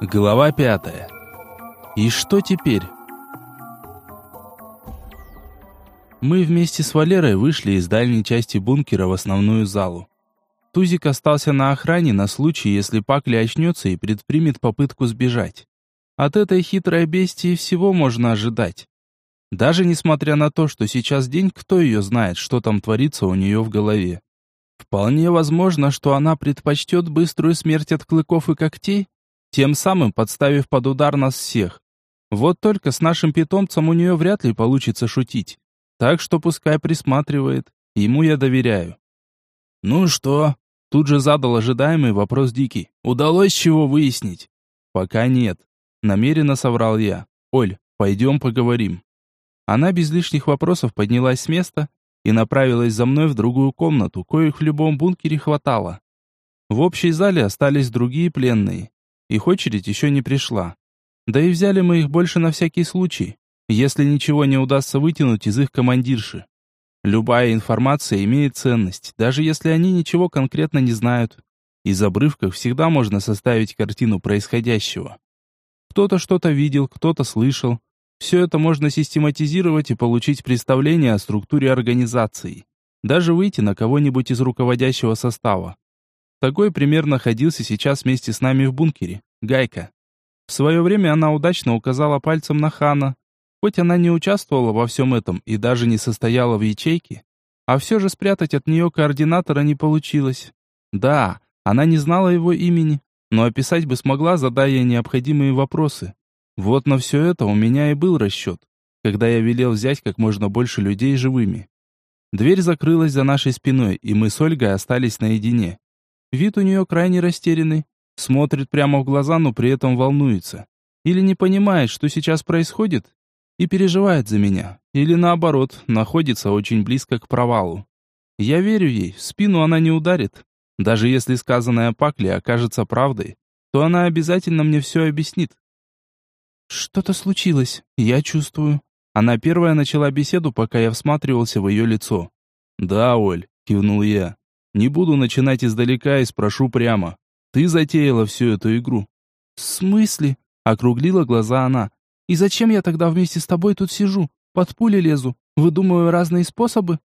Глава пятая. И что теперь? Мы вместе с Валерой вышли из дальней части бункера в основную залу. Тузик остался на охране на случай, если Пакли очнется и предпримет попытку сбежать. От этой хитрой бестии всего можно ожидать. Даже несмотря на то, что сейчас день, кто ее знает, что там творится у нее в голове. Вполне возможно, что она предпочтет быструю смерть от клыков и когтей, тем самым подставив под удар нас всех. Вот только с нашим питомцем у нее вряд ли получится шутить. Так что пускай присматривает, ему я доверяю. «Ну что?» Тут же задал ожидаемый вопрос Дикий. «Удалось чего выяснить?» «Пока нет», — намеренно соврал я. «Оль, пойдем поговорим». Она без лишних вопросов поднялась с места и направилась за мной в другую комнату, коих в любом бункере хватало. В общей зале остались другие пленные. Их очередь еще не пришла. Да и взяли мы их больше на всякий случай, если ничего не удастся вытянуть из их командирши. Любая информация имеет ценность, даже если они ничего конкретно не знают. Из обрывков всегда можно составить картину происходящего. Кто-то что-то видел, кто-то слышал, все это можно систематизировать и получить представление о структуре организации. Даже выйти на кого-нибудь из руководящего состава. Такой пример находился сейчас вместе с нами в бункере. Гайка. В свое время она удачно указала пальцем на Хана. Хоть она не участвовала во всем этом и даже не состояла в ячейке, а все же спрятать от нее координатора не получилось. Да, она не знала его имени, но описать бы смогла, задая необходимые вопросы. Вот на все это у меня и был расчет, когда я велел взять как можно больше людей живыми. Дверь закрылась за нашей спиной, и мы с Ольгой остались наедине. Вид у нее крайне растерянный, смотрит прямо в глаза, но при этом волнуется. Или не понимает, что сейчас происходит, и переживает за меня. Или наоборот, находится очень близко к провалу. Я верю ей, в спину она не ударит. Даже если сказанное Пакли окажется правдой, то она обязательно мне все объяснит. «Что-то случилось, я чувствую». Она первая начала беседу, пока я всматривался в ее лицо. «Да, Оль», — кивнул я. «Не буду начинать издалека и спрошу прямо. Ты затеяла всю эту игру». «В смысле?» — округлила глаза она. «И зачем я тогда вместе с тобой тут сижу? Под пули лезу, выдумываю разные способы?»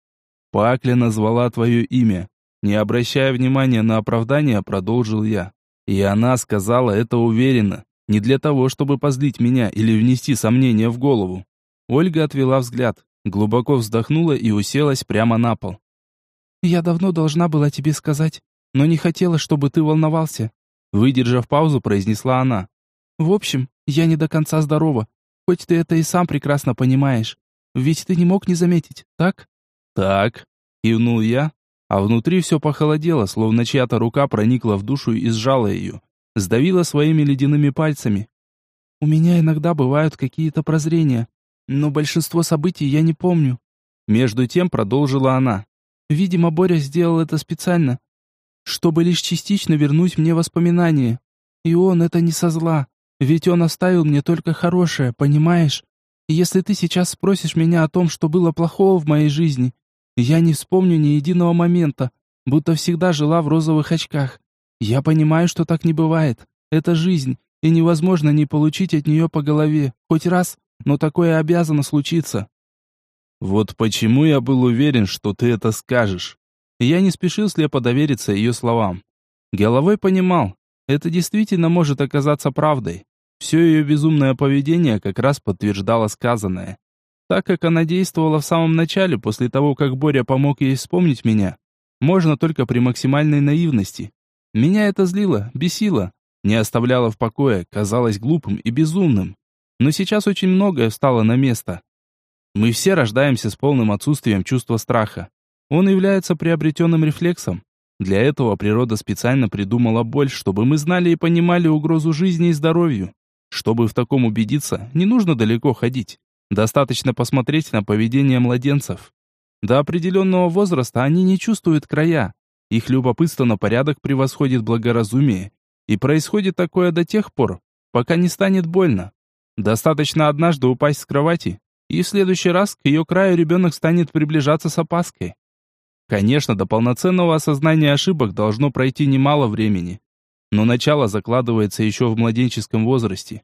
«Пакля назвала твое имя». Не обращая внимания на оправдание, продолжил я. И она сказала это уверенно. Не для того, чтобы позлить меня или внести сомнения в голову. Ольга отвела взгляд, глубоко вздохнула и уселась прямо на пол. «Я давно должна была тебе сказать, но не хотела, чтобы ты волновался», выдержав паузу, произнесла она. «В общем, я не до конца здорова, хоть ты это и сам прекрасно понимаешь. Ведь ты не мог не заметить, так?» «Так», кивнул я, а внутри все похолодело, словно чья-то рука проникла в душу и сжала ее сдавила своими ледяными пальцами. У меня иногда бывают какие-то прозрения, но большинство событий я не помню. Между тем продолжила она. Видимо, Боря сделал это специально, чтобы лишь частично вернуть мне воспоминания. И он это не со зла, ведь он оставил мне только хорошее, понимаешь? И если ты сейчас спросишь меня о том, что было плохого в моей жизни, я не вспомню ни единого момента, будто всегда жила в розовых очках. Я понимаю, что так не бывает. Это жизнь, и невозможно не получить от нее по голове. Хоть раз, но такое обязано случиться. Вот почему я был уверен, что ты это скажешь. Я не спешил слепо довериться ее словам. Головой понимал, это действительно может оказаться правдой. Все ее безумное поведение как раз подтверждало сказанное. Так как она действовала в самом начале, после того, как Боря помог ей вспомнить меня, можно только при максимальной наивности. Меня это злило, бесило, не оставляло в покое, казалось глупым и безумным. Но сейчас очень многое встало на место. Мы все рождаемся с полным отсутствием чувства страха. Он является приобретенным рефлексом. Для этого природа специально придумала боль, чтобы мы знали и понимали угрозу жизни и здоровью. Чтобы в таком убедиться, не нужно далеко ходить. Достаточно посмотреть на поведение младенцев. До определенного возраста они не чувствуют края, их любопытство на порядок превосходит благоразумие, и происходит такое до тех пор, пока не станет больно. Достаточно однажды упасть с кровати, и в следующий раз к ее краю ребенок станет приближаться с опаской. Конечно, до полноценного осознания ошибок должно пройти немало времени. но начало закладывается еще в младенческом возрасте.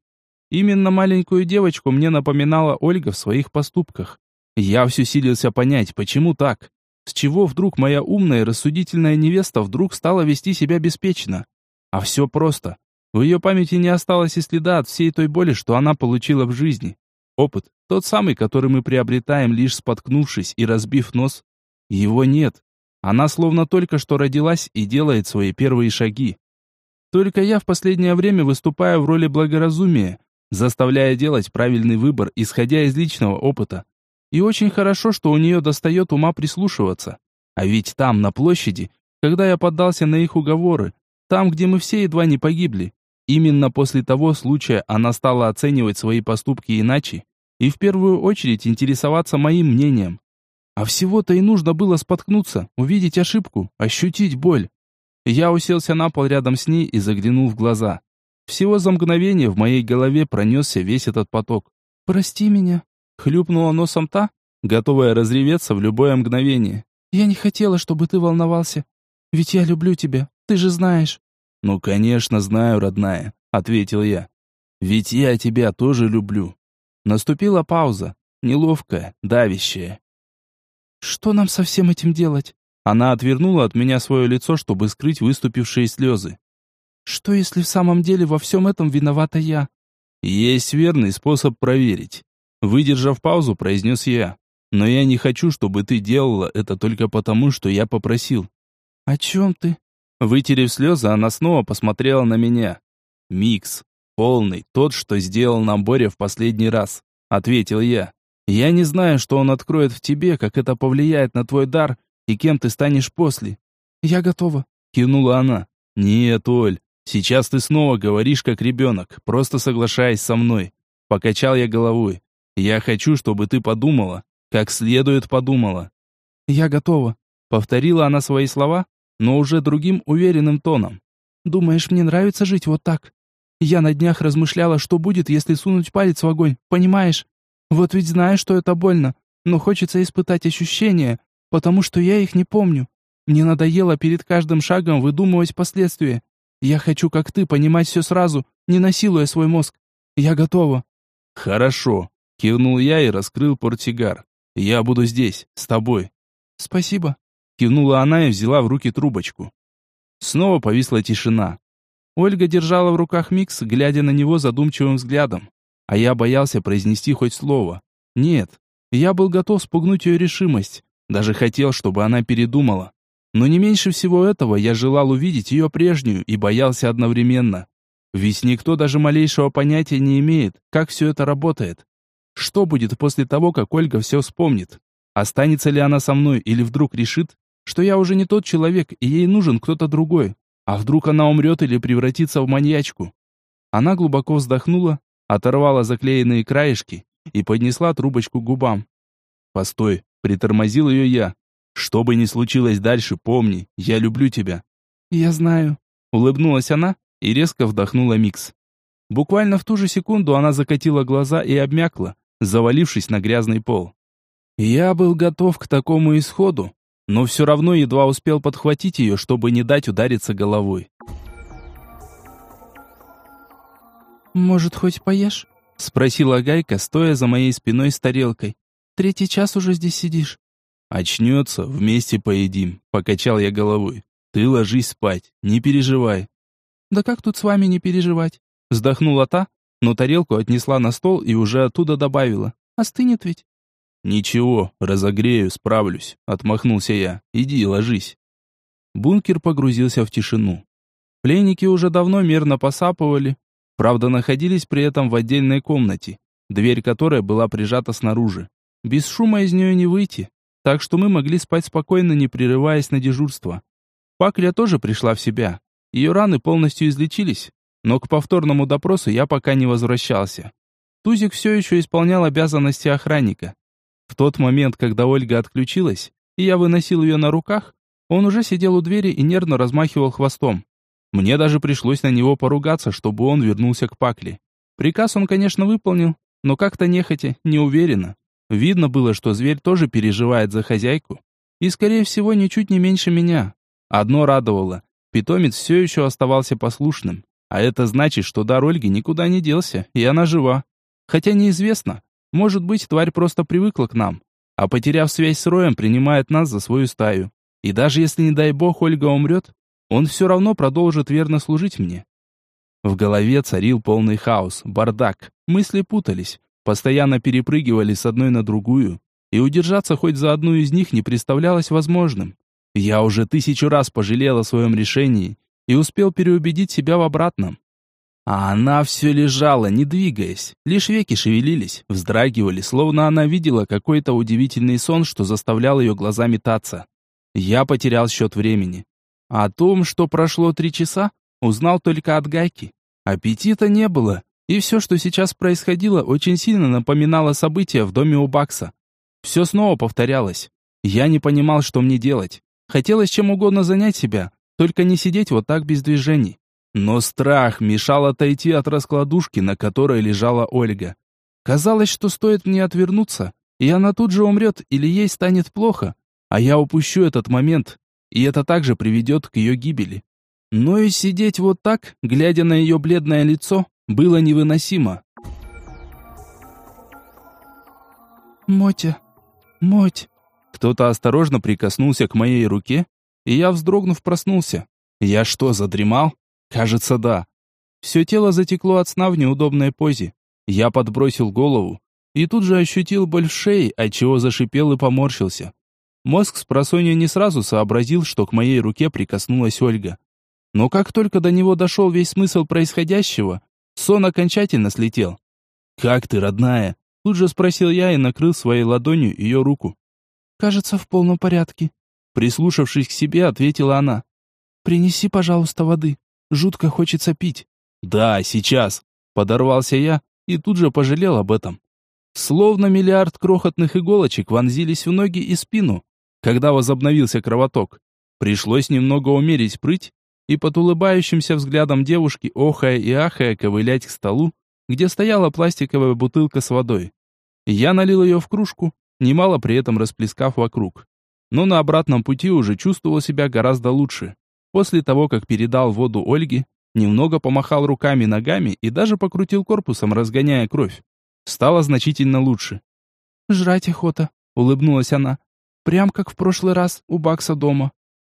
Именно маленькую девочку мне напоминала Ольга в своих поступках. Я все силился понять, почему так. С чего вдруг моя умная и рассудительная невеста вдруг стала вести себя беспечно? А все просто. В ее памяти не осталось и следа от всей той боли, что она получила в жизни. Опыт, тот самый, который мы приобретаем, лишь споткнувшись и разбив нос. Его нет. Она словно только что родилась и делает свои первые шаги. Только я в последнее время выступаю в роли благоразумия, заставляя делать правильный выбор, исходя из личного опыта. И очень хорошо, что у нее достает ума прислушиваться. А ведь там, на площади, когда я поддался на их уговоры, там, где мы все едва не погибли, именно после того случая она стала оценивать свои поступки иначе и в первую очередь интересоваться моим мнением. А всего-то и нужно было споткнуться, увидеть ошибку, ощутить боль. Я уселся на пол рядом с ней и заглянул в глаза. Всего за мгновение в моей голове пронесся весь этот поток. «Прости меня», — хлюпнула носом та, готовая разреветься в любое мгновение. «Я не хотела, чтобы ты волновался. Ведь я люблю тебя, ты же знаешь». «Ну, конечно, знаю, родная», — ответил я. «Ведь я тебя тоже люблю». Наступила пауза, неловкая, давящая. «Что нам со всем этим делать?» Она отвернула от меня свое лицо, чтобы скрыть выступившие слезы. Что, если в самом деле во всем этом виновата я? Есть верный способ проверить. Выдержав паузу, произнес я. Но я не хочу, чтобы ты делала это только потому, что я попросил. О чем ты? Вытерев слезы, она снова посмотрела на меня. Микс. Полный, тот, что сделал нам Боря в последний раз. Ответил я. Я не знаю, что он откроет в тебе, как это повлияет на твой дар и кем ты станешь после. Я готова. Кивнула она. Нет, Оль, Сейчас ты снова говоришь как ребенок, просто соглашаясь со мной. Покачал я головой. Я хочу, чтобы ты подумала, как следует подумала. Я готова. Повторила она свои слова, но уже другим уверенным тоном. Думаешь, мне нравится жить вот так? Я на днях размышляла, что будет, если сунуть палец в огонь, понимаешь? Вот ведь знаю, что это больно, но хочется испытать ощущения, потому что я их не помню. Мне надоело перед каждым шагом выдумывать последствия. Я хочу, как ты, понимать все сразу, не насилуя свой мозг. Я готова». «Хорошо», — кивнул я и раскрыл портсигар. «Я буду здесь, с тобой». «Спасибо», — кивнула она и взяла в руки трубочку. Снова повисла тишина. Ольга держала в руках микс, глядя на него задумчивым взглядом. А я боялся произнести хоть слово. Нет, я был готов спугнуть ее решимость. Даже хотел, чтобы она передумала. Но не меньше всего этого я желал увидеть ее прежнюю и боялся одновременно. Ведь никто даже малейшего понятия не имеет, как все это работает. Что будет после того, как Ольга все вспомнит? Останется ли она со мной или вдруг решит, что я уже не тот человек и ей нужен кто-то другой? А вдруг она умрет или превратится в маньячку? Она глубоко вздохнула, оторвала заклеенные краешки и поднесла трубочку к губам. «Постой», — притормозил ее я. Что бы ни случилось дальше, помни, я люблю тебя. Я знаю. Улыбнулась она и резко вдохнула микс. Буквально в ту же секунду она закатила глаза и обмякла, завалившись на грязный пол. Я был готов к такому исходу, но все равно едва успел подхватить ее, чтобы не дать удариться головой. «Может, хоть поешь?» — спросила Гайка, стоя за моей спиной с тарелкой. «Третий час уже здесь сидишь». «Очнется, вместе поедим», — покачал я головой. «Ты ложись спать, не переживай». «Да как тут с вами не переживать?» Вздохнула та, но тарелку отнесла на стол и уже оттуда добавила. «Остынет ведь?» «Ничего, разогрею, справлюсь», — отмахнулся я. «Иди, ложись». Бункер погрузился в тишину. Пленники уже давно мерно посапывали, правда, находились при этом в отдельной комнате, дверь которой была прижата снаружи. Без шума из нее не выйти, так что мы могли спать спокойно, не прерываясь на дежурство. Пакля тоже пришла в себя. Ее раны полностью излечились, но к повторному допросу я пока не возвращался. Тузик все еще исполнял обязанности охранника. В тот момент, когда Ольга отключилась, и я выносил ее на руках, он уже сидел у двери и нервно размахивал хвостом. Мне даже пришлось на него поругаться, чтобы он вернулся к Пакле. Приказ он, конечно, выполнил, но как-то нехотя, неуверенно. Видно было, что зверь тоже переживает за хозяйку. И, скорее всего, ничуть не меньше меня. Одно радовало. Питомец все еще оставался послушным. А это значит, что дар Ольги никуда не делся, и она жива. Хотя неизвестно, может быть, тварь просто привыкла к нам, а потеряв связь с Роем, принимает нас за свою стаю. И даже если, не дай бог, Ольга умрет, он все равно продолжит верно служить мне. В голове царил полный хаос, бардак, мысли путались, постоянно перепрыгивали с одной на другую, и удержаться хоть за одну из них не представлялось возможным. Я уже тысячу раз пожалел о своем решении и успел переубедить себя в обратном. А она все лежала, не двигаясь, лишь веки шевелились, вздрагивали, словно она видела какой-то удивительный сон, что заставлял ее глаза метаться. Я потерял счет времени. О том, что прошло три часа, узнал только от Гайки. Аппетита не было, и все, что сейчас происходило, очень сильно напоминало события в доме у Бакса. Все снова повторялось. Я не понимал, что мне делать. Хотелось чем угодно занять себя, только не сидеть вот так без движений. Но страх мешал отойти от раскладушки, на которой лежала Ольга. Казалось, что стоит мне отвернуться, и она тут же умрет или ей станет плохо, а я упущу этот момент, и это также приведет к ее гибели. Но и сидеть вот так, глядя на ее бледное лицо, было невыносимо. «Мотя, Моть!» Кто-то осторожно прикоснулся к моей руке, и я, вздрогнув, проснулся. Я что, задремал? Кажется, да. Все тело затекло от сна в неудобной позе. Я подбросил голову и тут же ощутил боль в шее, отчего зашипел и поморщился. Мозг с просонья не сразу сообразил, что к моей руке прикоснулась Ольга. Но как только до него дошел весь смысл происходящего, сон окончательно слетел. «Как ты, родная?» Тут же спросил я и накрыл своей ладонью ее руку. «Кажется, в полном порядке». Прислушавшись к себе, ответила она. «Принеси, пожалуйста, воды. Жутко хочется пить». «Да, сейчас!» Подорвался я и тут же пожалел об этом. Словно миллиард крохотных иголочек вонзились в ноги и спину, когда возобновился кровоток. Пришлось немного умерить прыть и под улыбающимся взглядом девушки, охая и ахая, ковылять к столу, где стояла пластиковая бутылка с водой. Я налил ее в кружку, немало при этом расплескав вокруг. Но на обратном пути уже чувствовал себя гораздо лучше. После того, как передал воду Ольге, немного помахал руками ногами и даже покрутил корпусом, разгоняя кровь. Стало значительно лучше. «Жрать охота», — улыбнулась она. «Прям как в прошлый раз у Бакса дома».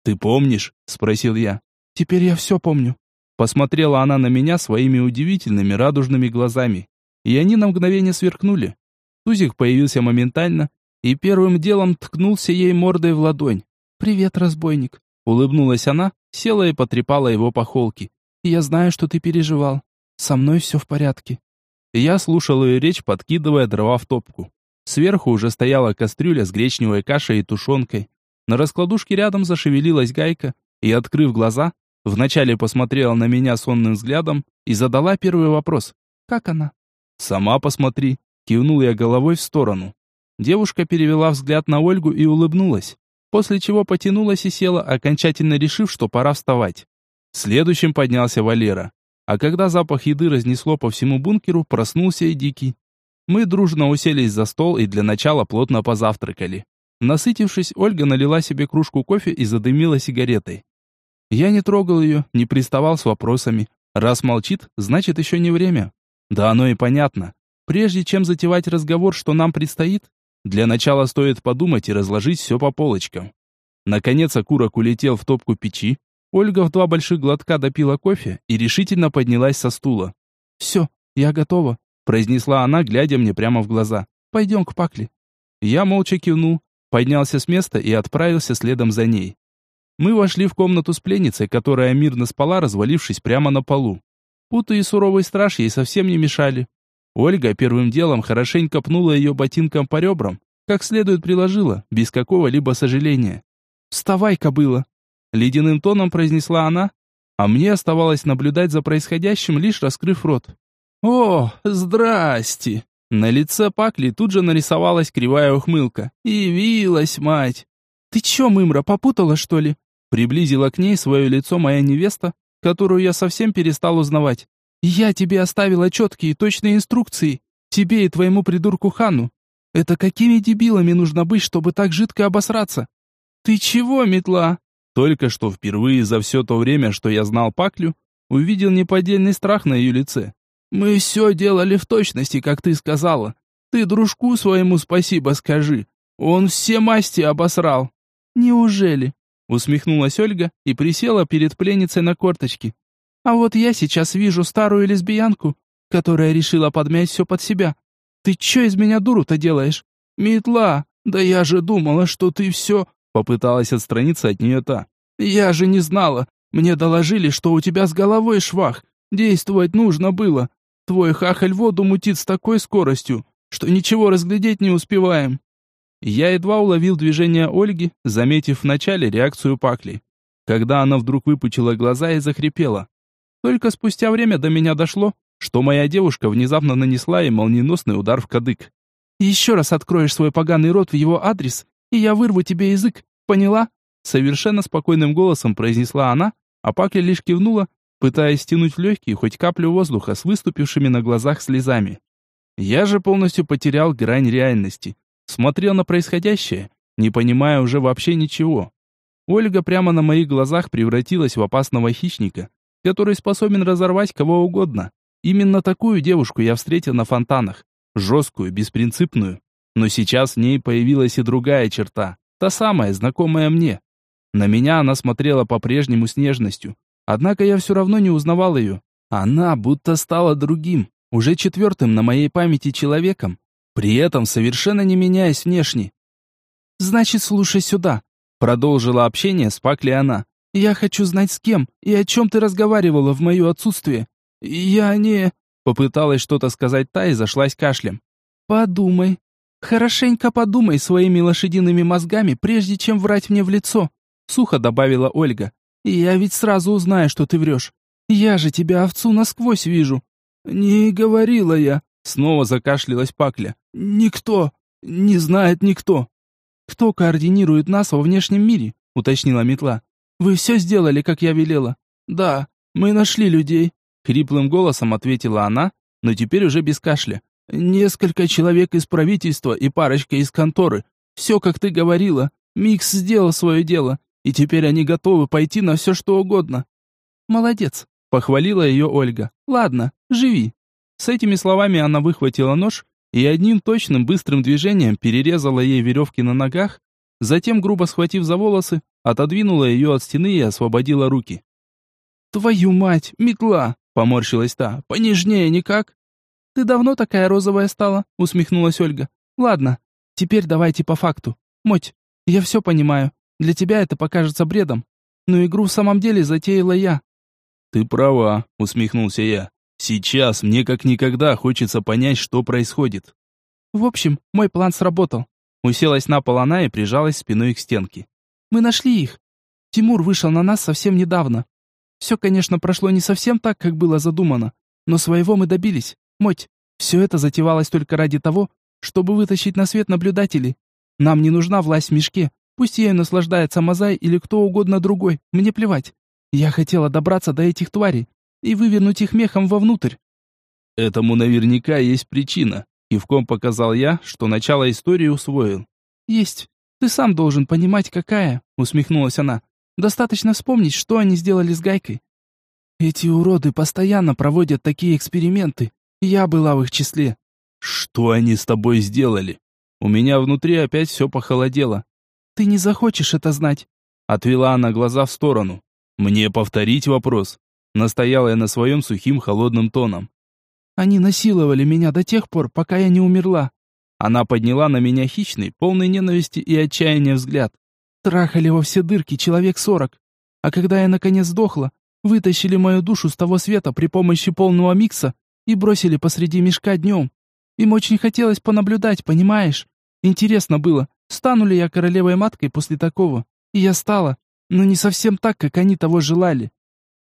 «Ты помнишь?» — спросил я. «Теперь я все помню». Посмотрела она на меня своими удивительными радужными глазами, и они на мгновение сверкнули. Тузик появился моментально и первым делом ткнулся ей мордой в ладонь. «Привет, разбойник!» Улыбнулась она, села и потрепала его по холке. «Я знаю, что ты переживал. Со мной все в порядке». Я слушал ее речь, подкидывая дрова в топку. Сверху уже стояла кастрюля с гречневой кашей и тушенкой. На раскладушке рядом зашевелилась гайка, и, открыв глаза, вначале посмотрела на меня сонным взглядом и задала первый вопрос. «Как она?» «Сама посмотри», Кивнул я головой в сторону. Девушка перевела взгляд на Ольгу и улыбнулась, после чего потянулась и села, окончательно решив, что пора вставать. Следующим поднялся Валера. А когда запах еды разнесло по всему бункеру, проснулся и Дикий. Мы дружно уселись за стол и для начала плотно позавтракали. Насытившись, Ольга налила себе кружку кофе и задымила сигаретой. Я не трогал ее, не приставал с вопросами. Раз молчит, значит еще не время. Да оно и понятно. Прежде чем затевать разговор, что нам предстоит, для начала стоит подумать и разложить все по полочкам. Наконец окурок улетел в топку печи. Ольга в два больших глотка допила кофе и решительно поднялась со стула. «Все, я готова», — произнесла она, глядя мне прямо в глаза. «Пойдем к Пакли». Я молча кивнул, поднялся с места и отправился следом за ней. Мы вошли в комнату с пленницей, которая мирно спала, развалившись прямо на полу. Путы и суровый страж ей совсем не мешали. Ольга первым делом хорошенько пнула ее ботинком по ребрам, как следует приложила, без какого-либо сожаления. «Вставай, кобыла!» Ледяным тоном произнесла она, а мне оставалось наблюдать за происходящим, лишь раскрыв рот. «О, здрасте!» На лице Пакли тут же нарисовалась кривая ухмылка. «Явилась, мать!» «Ты чё, мымра, попутала, что ли?» Приблизила к ней свое лицо моя невеста, которую я совсем перестал узнавать. Я тебе оставила четкие и точные инструкции. Тебе и твоему придурку Хану. Это какими дебилами нужно быть, чтобы так жидко обосраться? Ты чего, метла? Только что впервые за все то время, что я знал Паклю, увидел неподдельный страх на ее лице. «Мы все делали в точности, как ты сказала. Ты дружку своему спасибо скажи. Он все масти обосрал». «Неужели?» Усмехнулась Ольга и присела перед пленницей на корточки. «А вот я сейчас вижу старую лесбиянку, которая решила подмять все под себя. Ты че из меня дуру-то делаешь? Метла! Да я же думала, что ты все...» Попыталась отстраниться от нее та. «Я же не знала. Мне доложили, что у тебя с головой швах. Действовать нужно было. Твой хахаль воду мутит с такой скоростью, что ничего разглядеть не успеваем». Я едва уловил движение Ольги, заметив вначале реакцию Пакли, когда она вдруг выпучила глаза и захрипела. Только спустя время до меня дошло, что моя девушка внезапно нанесла ей молниеносный удар в кадык. «Еще раз откроешь свой поганый рот в его адрес, и я вырву тебе язык, поняла?» Совершенно спокойным голосом произнесла она, а Пакли лишь кивнула, пытаясь стянуть в легкие хоть каплю воздуха с выступившими на глазах слезами. Я же полностью потерял грань реальности, смотрел на происходящее, не понимая уже вообще ничего. Ольга прямо на моих глазах превратилась в опасного хищника, который способен разорвать кого угодно. Именно такую девушку я встретил на фонтанах. Жесткую, беспринципную. Но сейчас в ней появилась и другая черта. Та самая, знакомая мне. На меня она смотрела по-прежнему с нежностью. Однако я все равно не узнавал ее. Она будто стала другим, уже четвертым на моей памяти человеком, при этом совершенно не меняясь внешне. «Значит, слушай сюда», — продолжила общение с Пакли она. «Я хочу знать, с кем и о чем ты разговаривала в мое отсутствие. Я не...» Попыталась что-то сказать та и зашлась кашлем. «Подумай. Хорошенько подумай своими лошадиными мозгами, прежде чем врать мне в лицо», сухо добавила Ольга. «Я ведь сразу узнаю, что ты врешь. Я же тебя, овцу, насквозь вижу». «Не говорила я», снова закашлялась Пакля. «Никто! Не знает никто!» «Кто координирует нас во внешнем мире?» — уточнила метла. «Вы все сделали, как я велела?» «Да, мы нашли людей», — хриплым голосом ответила она, но теперь уже без кашля. «Несколько человек из правительства и парочка из конторы. Все, как ты говорила. Микс сделал свое дело, и теперь они готовы пойти на все, что угодно». «Молодец», — похвалила ее Ольга. «Ладно, живи». С этими словами она выхватила нож и одним точным быстрым движением перерезала ей веревки на ногах, затем, грубо схватив за волосы, отодвинула ее от стены и освободила руки. «Твою мать, метла!» — поморщилась та. «Понежнее никак?» «Ты давно такая розовая стала?» — усмехнулась Ольга. «Ладно, теперь давайте по факту. Моть, я все понимаю. Для тебя это покажется бредом. Но игру в самом деле затеяла я». «Ты права», — усмехнулся я. Сейчас мне как никогда хочется понять, что происходит. В общем, мой план сработал. Уселась на пол она и прижалась спиной к стенке. Мы нашли их. Тимур вышел на нас совсем недавно. Все, конечно, прошло не совсем так, как было задумано, но своего мы добились. Моть, все это затевалось только ради того, чтобы вытащить на свет наблюдателей. Нам не нужна власть в мешке. Пусть ею наслаждается Мазай или кто угодно другой. Мне плевать. Я хотела добраться до этих тварей, и вывернуть их мехом вовнутрь. Этому наверняка есть причина. Кивком показал я, что начало истории усвоил. Есть. Ты сам должен понимать, какая, усмехнулась она. Достаточно вспомнить, что они сделали с Гайкой. Эти уроды постоянно проводят такие эксперименты. Я была в их числе. Что они с тобой сделали? У меня внутри опять все похолодело. Ты не захочешь это знать. Отвела она глаза в сторону. Мне повторить вопрос. Настояла я на своем сухим холодным тоном. «Они насиловали меня до тех пор, пока я не умерла». Она подняла на меня хищный, полный ненависти и отчаяния взгляд. Трахали во все дырки человек сорок. А когда я наконец сдохла, вытащили мою душу с того света при помощи полного микса и бросили посреди мешка днем. Им очень хотелось понаблюдать, понимаешь? Интересно было, стану ли я королевой-маткой после такого. И я стала, но не совсем так, как они того желали.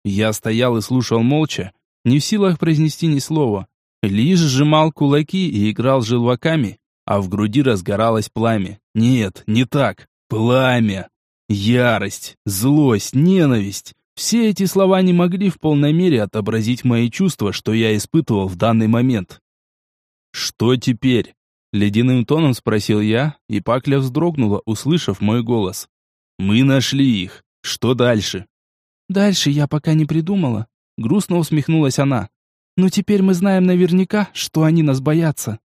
Я стоял и слушал молча, не в силах произнести ни слова. Лишь сжимал кулаки и играл желваками, а в груди разгоралось пламя. Нет, не так. Пламя. Ярость, злость, ненависть. Все эти слова не могли в полной мере отобразить мои чувства, что я испытывал в данный момент. «Что теперь?» Ледяным тоном спросил я, и Пакля вздрогнула, услышав мой голос. «Мы нашли их. Что дальше? Дальше я пока не придумала. Грустно усмехнулась она. Но теперь мы знаем наверняка, что они нас боятся.